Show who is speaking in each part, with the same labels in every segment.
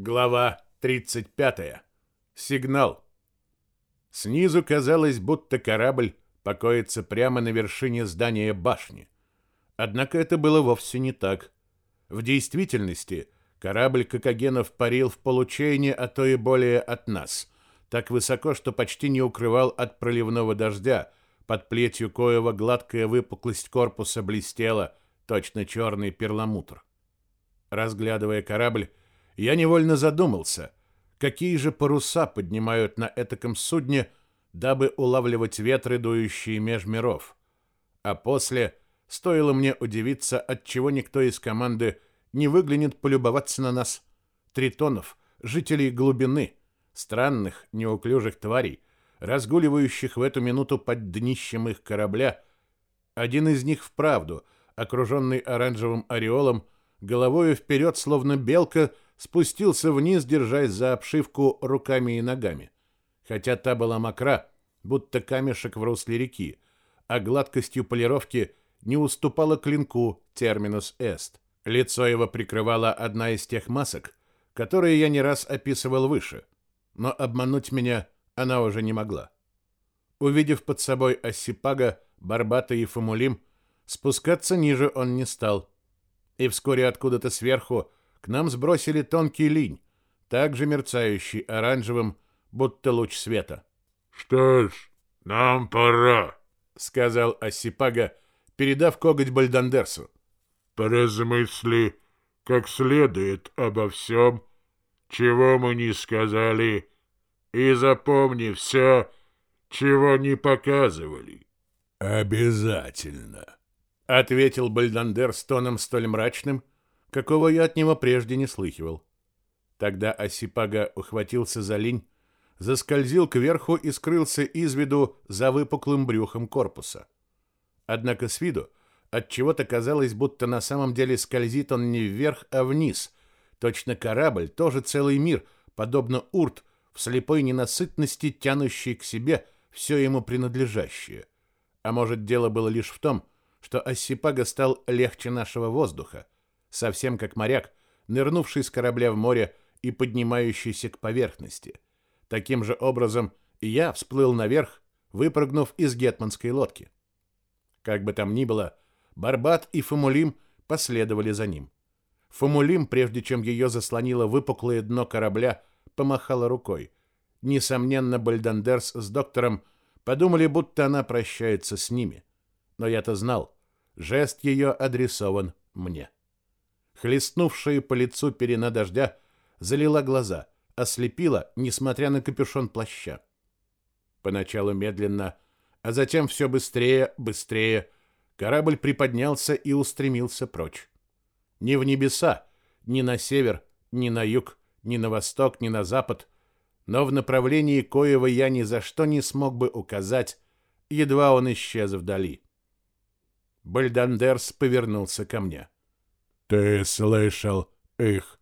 Speaker 1: Глава 35. Сигнал. Снизу казалось, будто корабль покоится прямо на вершине здания башни. Однако это было вовсе не так. В действительности корабль Кокогенов парил в получении, а то и более от нас, так высоко, что почти не укрывал от проливного дождя, под плетью коего гладкая выпуклость корпуса блестела, точно черный перламутр. Разглядывая корабль, я невольно задумался, какие же паруса поднимают на этаком судне, дабы улавливать ветры, дующие меж миров. А после стоило мне удивиться, отчего никто из команды не выглянет полюбоваться на нас, тритонов, жителей глубины, странных, неуклюжих тварей, разгуливающих в эту минуту под днищем их корабля. Один из них вправду, окруженный оранжевым ореолом, головою вперед, словно белка, спустился вниз, держась за обшивку руками и ногами. Хотя та была мокра, будто камешек в русле реки, а гладкостью полировки не уступала клинку терминус эст. Лицо его прикрывала одна из тех масок, которые я не раз описывал выше, но обмануть меня она уже не могла. Увидев под собой Осипага, Барбата и Фомулим, спускаться ниже он не стал. И вскоре откуда-то сверху к нам сбросили тонкий линь, также мерцающий оранжевым, будто луч света.
Speaker 2: «Что ж, нам пора», —
Speaker 1: сказал Осипага, передав коготь Бальдандерсу.
Speaker 2: «Поразмысли как следует обо всем, чего мы не сказали, и запомни все, чего не показывали».
Speaker 3: «Обязательно», —
Speaker 1: ответил Бальдандер с тоном столь мрачным, какого я от него прежде не слыхивал. Тогда Осипага ухватился за линь, заскользил кверху и скрылся из виду за выпуклым брюхом корпуса. Однако с виду от чего-то казалось, будто на самом деле скользит он не вверх, а вниз. Точно корабль, тоже целый мир, подобно урт, в слепой ненасытности тянущий к себе все ему принадлежащее. А может, дело было лишь в том, что Осипага стал легче нашего воздуха, совсем как моряк, нырнувший с корабля в море и поднимающийся к поверхности. Таким же образом я всплыл наверх, выпрыгнув из гетманской лодки. Как бы там ни было, Барбат и Фомулим последовали за ним. Фомулим, прежде чем ее заслонило выпуклое дно корабля, помахала рукой. Несомненно, Бальдандерс с доктором подумали, будто она прощается с ними. Но я-то знал, жест ее адресован мне. Хлестнувшая по лицу перена дождя залила глаза, ослепила, несмотря на капюшон плаща. Поначалу медленно, а затем все быстрее, быстрее, корабль приподнялся и устремился прочь. Ни в небеса, ни на север, ни на юг, ни на восток, ни на запад, но в направлении коего я ни за что не смог бы указать, едва он исчез вдали. Бальдандерс повернулся ко мне.
Speaker 3: — ты слышал их?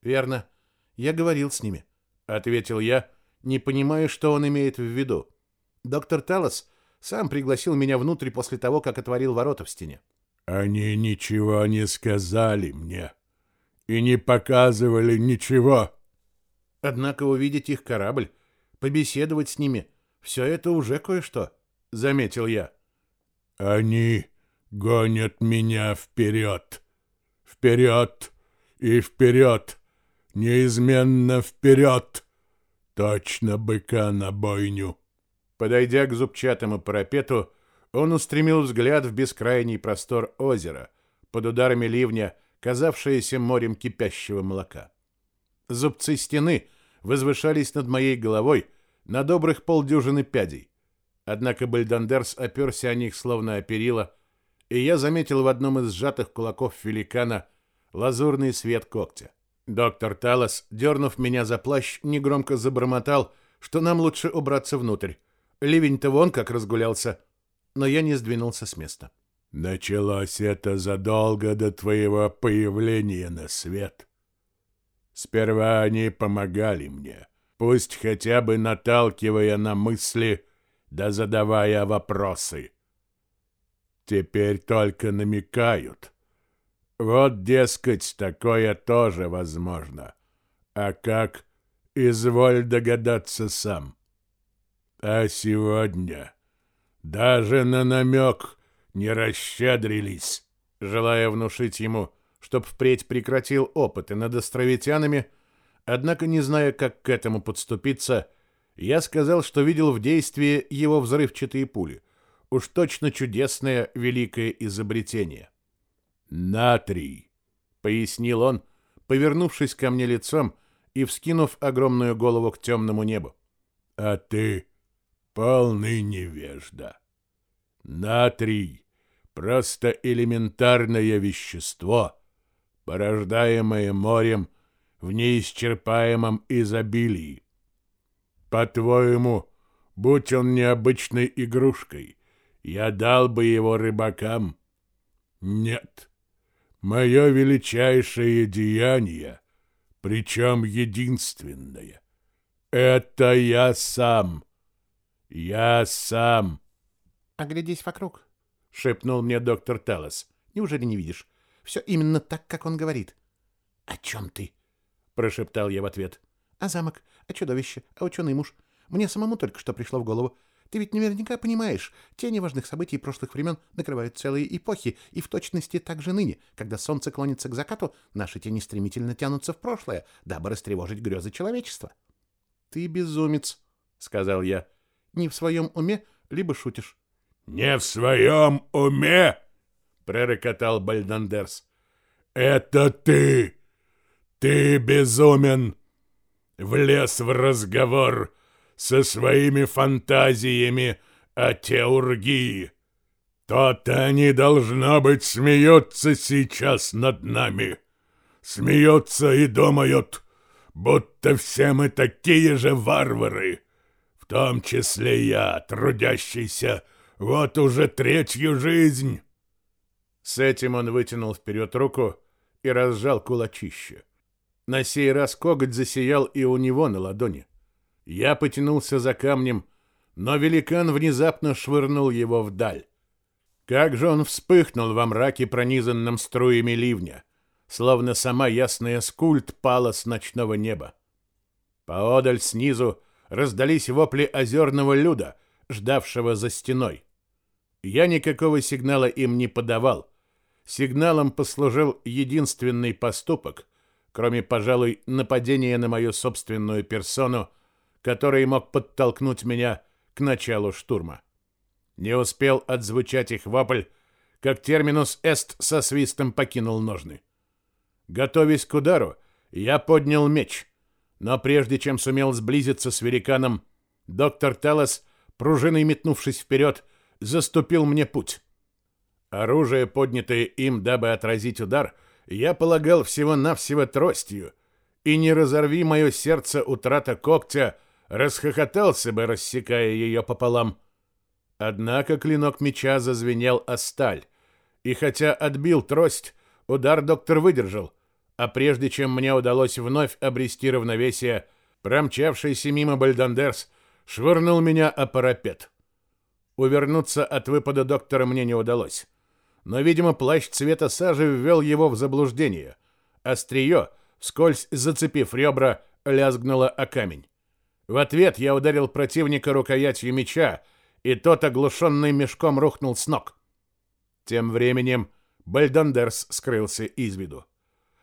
Speaker 1: Верно. Я говорил с ними, ответил я, не понимая, что он имеет в виду. Доктор Талос сам пригласил меня внутрь после того, как отворил ворота в стене.
Speaker 3: Они ничего не сказали мне и не показывали ничего.
Speaker 1: Однако увидеть их корабль, побеседовать с ними, все это уже кое-что, заметил я.
Speaker 3: Они гонят меня вперед, Вперед и вперед, неизменно вперед! Точно быка на бойню!»
Speaker 1: Подойдя к зубчатому парапету, он устремил взгляд в бескрайний простор озера, под ударами ливня, казавшееся морем кипящего молока. Зубцы стены возвышались над моей головой на добрых полдюжины пядей. Однако Бальдандерс оперся о них словно о перила, и я заметил в одном из сжатых кулаков великана лазурный свет когтя. Доктор Талос, дернув меня за плащ, негромко забормотал, что нам лучше убраться внутрь. Ливень-то вон как разгулялся. Но я не сдвинулся с места.
Speaker 3: Началось это задолго до твоего появления на свет. Сперва они помогали мне, пусть хотя бы наталкивая на мысли да задавая вопросы. Теперь только намекают. Вот, дескать, такое тоже возможно. А как, изволь догадаться сам. А сегодня даже на намек не расщедрились.
Speaker 1: Желая внушить ему, чтоб впредь прекратил опыты над островитянами, однако не зная, как к этому подступиться, я сказал, что видел в действии его взрывчатые пули. Уж точно чудесное великое изобретение.
Speaker 3: «Натрий», —
Speaker 1: пояснил он, повернувшись ко мне лицом и вскинув огромную голову к темному небу.
Speaker 3: «А ты полный невежда. Натрий — просто элементарное вещество, порождаемое морем в неисчерпаемом изобилии. По-твоему, будь он необычной игрушкой, я дал бы его рыбакам? Нет. Мое величайшее деяние, причем единственное, это я сам. Я сам.
Speaker 1: Оглядись вокруг, шепнул мне доктор Талос. Неужели не видишь? Все именно так, как он говорит. О чем ты? прошептал я в ответ. А замок, а чудовище, а ученый муж. Мне самому только что пришло в голову. Ты ведь наверняка понимаешь, тени важных событий прошлых времен накрывают целые эпохи, и в точности так же ныне, когда солнце клонится к закату, наши тени стремительно тянутся в прошлое, дабы растревожить грезы человечества. — Ты безумец, — сказал я. — Не в своем уме, либо шутишь.
Speaker 3: — Не в своем уме? — пророкотал Бальдандерс. — Это ты! Ты безумен! Влез в разговор со своими фантазиями о теургии. То-то они, должно быть, смеются сейчас над нами. Смеются и думают, будто все мы такие же варвары, в том числе я, трудящийся вот уже третью жизнь.
Speaker 1: С этим он вытянул вперед руку и разжал кулачище. На сей раз коготь засиял и у него на ладони. Я потянулся за камнем, но великан внезапно швырнул его вдаль. Как же он вспыхнул во мраке, пронизанном струями ливня, словно сама ясная скульт пала с ночного неба. Поодаль снизу раздались вопли озерного люда, ждавшего за стеной. Я никакого сигнала им не подавал. Сигналом послужил единственный поступок, кроме, пожалуй, нападения на мою собственную персону — который мог подтолкнуть меня к началу штурма. Не успел отзвучать их вопль, как терминус «эст» со свистом покинул ножны. Готовясь к удару, я поднял меч, но прежде чем сумел сблизиться с великаном, доктор Талос, пружиной метнувшись вперед, заступил мне путь. Оружие, поднятое им, дабы отразить удар, я полагал всего-навсего тростью, и не разорви мое сердце утрата когтя, расхохотался бы, рассекая ее пополам. Однако клинок меча зазвенел о сталь, и хотя отбил трость, удар доктор выдержал, а прежде чем мне удалось вновь обрести равновесие, промчавшийся мимо Бальдандерс швырнул меня о парапет. Увернуться от выпада доктора мне не удалось. Но, видимо, плащ цвета сажи ввел его в заблуждение. Острие, вскользь зацепив ребра, лязгнуло о камень. В ответ я ударил противника рукоятью меча, и тот, оглушенный мешком, рухнул с ног. Тем временем Бальдандерс скрылся из виду.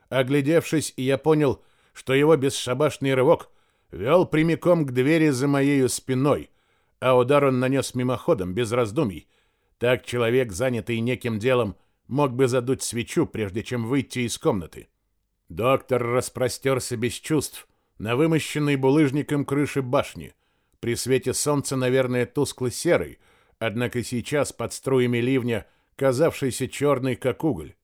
Speaker 1: Оглядевшись, я понял, что его бесшабашный рывок вел прямиком к двери за моей спиной, а удар он нанес мимоходом, без раздумий. Так человек, занятый неким делом, мог бы задуть свечу, прежде чем выйти из комнаты. Доктор распростерся без чувств, на вымощенной булыжником крыше башни. При свете солнца, наверное, тускло-серый, однако сейчас под струями ливня казавшийся черный, как уголь.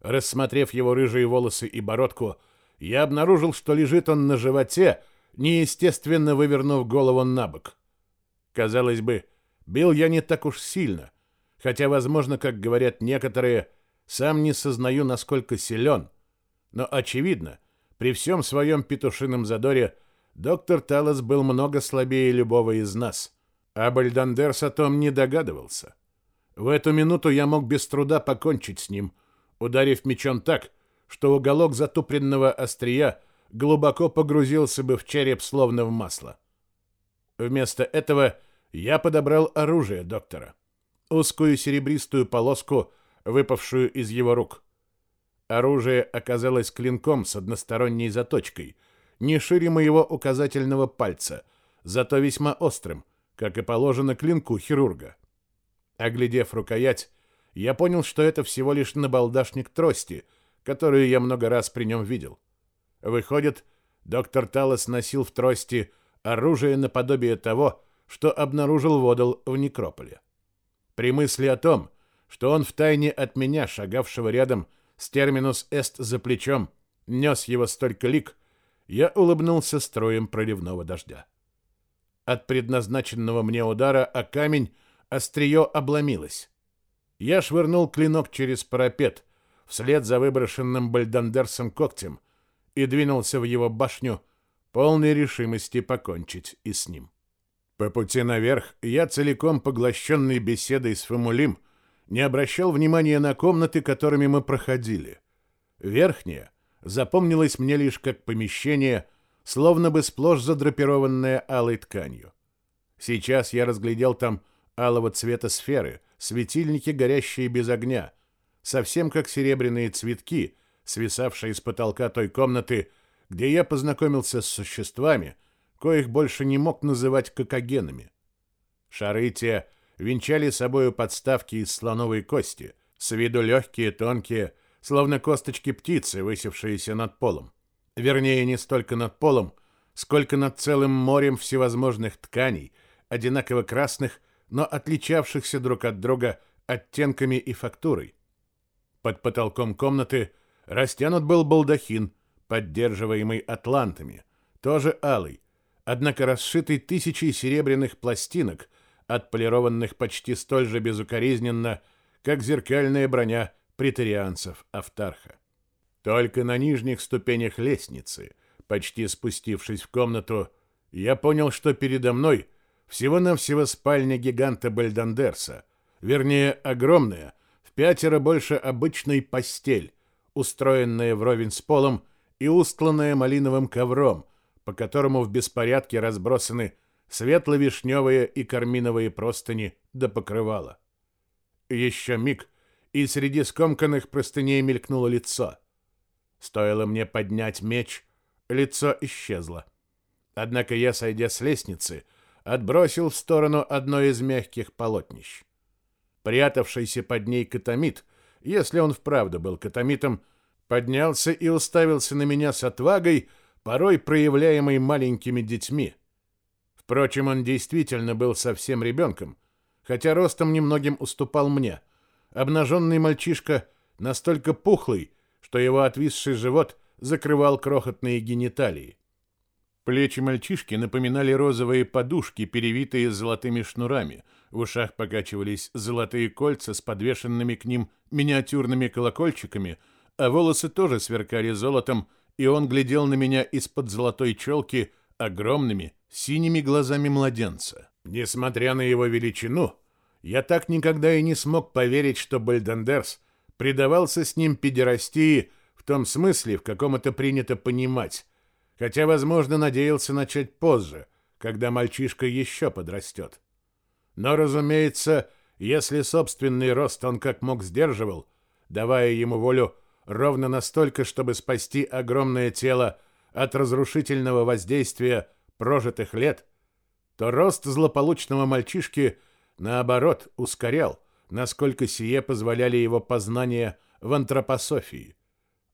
Speaker 1: Рассмотрев его рыжие волосы и бородку, я обнаружил, что лежит он на животе, неестественно вывернув голову на бок. Казалось бы, бил я не так уж сильно, хотя, возможно, как говорят некоторые, сам не сознаю, насколько силен. Но очевидно, при всем своем петушином задоре доктор Талос был много слабее любого из нас, а Бальдандерс о том не догадывался. В эту минуту я мог без труда покончить с ним, ударив мечом так, что уголок затупленного острия глубоко погрузился бы в череп словно в масло. Вместо этого я подобрал оружие доктора. Узкую серебристую полоску, выпавшую из его рук. Оружие оказалось клинком с односторонней заточкой, не шире моего указательного пальца, зато весьма острым, как и положено клинку хирурга. Оглядев рукоять, я понял, что это всего лишь набалдашник трости, которую я много раз при нем видел. Выходит, доктор Талос носил в трости оружие наподобие того, что обнаружил Водол в некрополе. При мысли о том, что он втайне от меня, шагавшего рядом с терминус эст за плечом, нес его столько лик, я улыбнулся строем проливного дождя. От предназначенного мне удара о камень острие обломилось. Я швырнул клинок через парапет, вслед за выброшенным бальдандерсом когтем, и двинулся в его башню, полной решимости покончить и с ним. По пути наверх я, целиком поглощенный беседой с Фамулим, не обращал внимания на комнаты, которыми мы проходили. Верхняя запомнилась мне лишь как помещение, словно бы сплошь задрапированное алой тканью. Сейчас я разглядел там алого цвета сферы, светильники, горящие без огня, совсем как серебряные цветки, свисавшие с потолка той комнаты, где я познакомился с существами, коих больше не мог называть кокогенами. Шары те венчали собою подставки из слоновой кости, с виду легкие, тонкие, словно косточки птицы, высевшиеся над полом. Вернее, не столько над полом, сколько над целым морем всевозможных тканей, одинаково красных, но отличавшихся друг от друга оттенками и фактурой. Под потолком комнаты растянут был балдахин, поддерживаемый атлантами, тоже алый, однако расшитый тысячей серебряных пластинок, отполированных почти столь же безукоризненно, как зеркальная броня претарианцев Автарха. Только на нижних ступенях лестницы, почти спустившись в комнату, я понял, что передо мной всего-навсего спальня гиганта Бальдандерса, вернее, огромная, в пятеро больше обычной постель, устроенная вровень с полом и устланная малиновым ковром, по которому в беспорядке разбросаны светло-вишневые и карминовые простыни до покрывала. Еще миг, и среди скомканных простыней мелькнуло лицо. Стоило мне поднять меч, лицо исчезло. Однако я, сойдя с лестницы, отбросил в сторону одно из мягких полотнищ. Прятавшийся под ней катамит, если он вправду был катамитом, поднялся и уставился на меня с отвагой, порой проявляемой маленькими детьми. Впрочем, он действительно был совсем ребенком, хотя ростом немногим уступал мне. Обнаженный мальчишка настолько пухлый, что его отвисший живот закрывал крохотные гениталии. Плечи мальчишки напоминали розовые подушки, перевитые золотыми шнурами. В ушах покачивались золотые кольца с подвешенными к ним миниатюрными колокольчиками, а волосы тоже сверкали золотом, и он глядел на меня из-под золотой челки огромными синими глазами младенца. Несмотря на его величину, я так никогда и не смог поверить, что Бальдендерс предавался с ним педерастии в том смысле, в каком это принято понимать, хотя, возможно, надеялся начать позже, когда мальчишка еще подрастет. Но, разумеется, если собственный рост он как мог сдерживал, давая ему волю ровно настолько, чтобы спасти огромное тело от разрушительного воздействия прожитых лет, то рост злополучного мальчишки, наоборот, ускорял, насколько сие позволяли его познания в антропософии.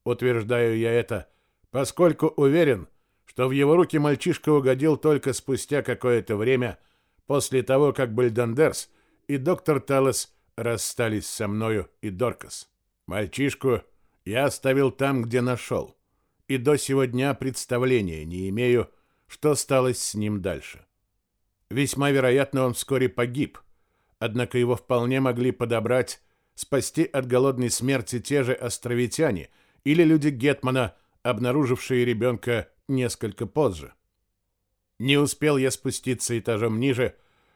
Speaker 1: Утверждаю я это, поскольку уверен, что в его руки мальчишка угодил только спустя какое-то время после того, как Бальдандерс и доктор Талос расстались со мною и Доркас. Мальчишку я оставил там, где нашел, и до сего дня представления не имею, что стало с ним дальше. Весьма вероятно, он вскоре погиб, однако его вполне могли подобрать, спасти от голодной смерти те же островитяне или люди Гетмана, обнаружившие ребенка несколько позже. Не успел я спуститься этажом ниже,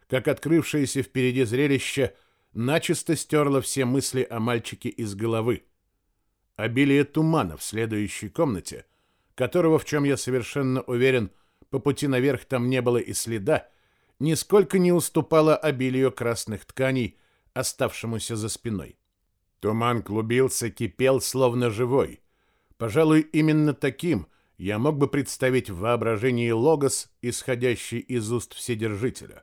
Speaker 1: как открывшееся впереди зрелище начисто стерло все мысли о мальчике из головы. Обилие тумана в следующей комнате, которого, в чем я совершенно уверен, по пути наверх там не было и следа, нисколько не уступала обилию красных тканей, оставшемуся за спиной. Туман клубился, кипел, словно живой. Пожалуй, именно таким я мог бы представить в воображении логос, исходящий из уст Вседержителя.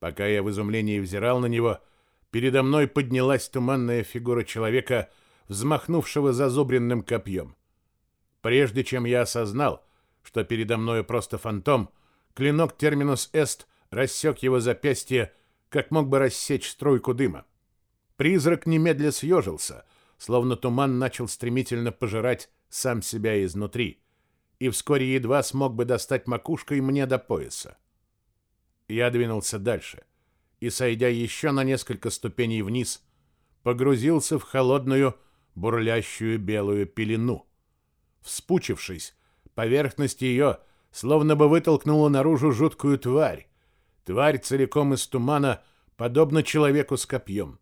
Speaker 1: Пока я в изумлении взирал на него, передо мной поднялась туманная фигура человека, взмахнувшего зазубренным копьем. Прежде чем я осознал, что передо мною просто фантом, клинок терминус эст рассек его запястье, как мог бы рассечь струйку дыма. Призрак немедля съежился, словно туман начал стремительно пожирать сам себя изнутри, и вскоре едва смог бы достать макушкой мне до пояса. Я двинулся дальше и, сойдя еще на несколько ступеней вниз, погрузился в холодную, бурлящую белую пелену. Вспучившись, поверхность ее словно бы вытолкнула наружу жуткую тварь. Тварь целиком из тумана, подобно человеку с копьем.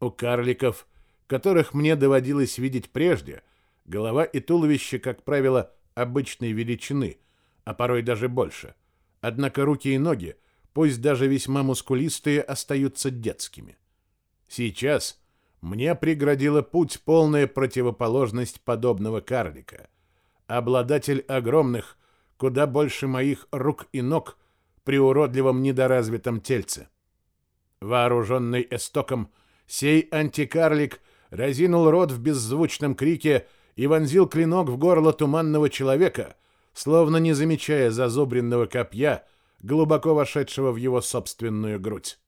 Speaker 1: У карликов, которых мне доводилось видеть прежде, голова и туловище, как правило, обычной величины, а порой даже больше. Однако руки и ноги, пусть даже весьма мускулистые, остаются детскими. Сейчас мне преградила путь полная противоположность подобного карлика. Обладатель огромных, куда больше моих рук и ног при уродливом недоразвитом тельце. Вооруженный эстоком, Сей антикарлик разинул рот в беззвучном крике и вонзил клинок в горло туманного человека, словно не замечая зазубренного копья, глубоко вошедшего в его собственную грудь.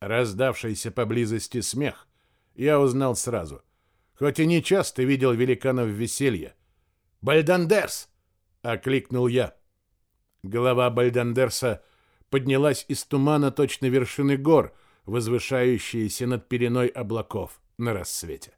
Speaker 1: Раздавшийся поблизости смех я узнал сразу, хоть и не часто видел великанов веселья. «Бальдандерс!» — окликнул я. Голова Бальдандерса поднялась из тумана точно вершины гор — возвышающиеся над переной облаков на рассвете.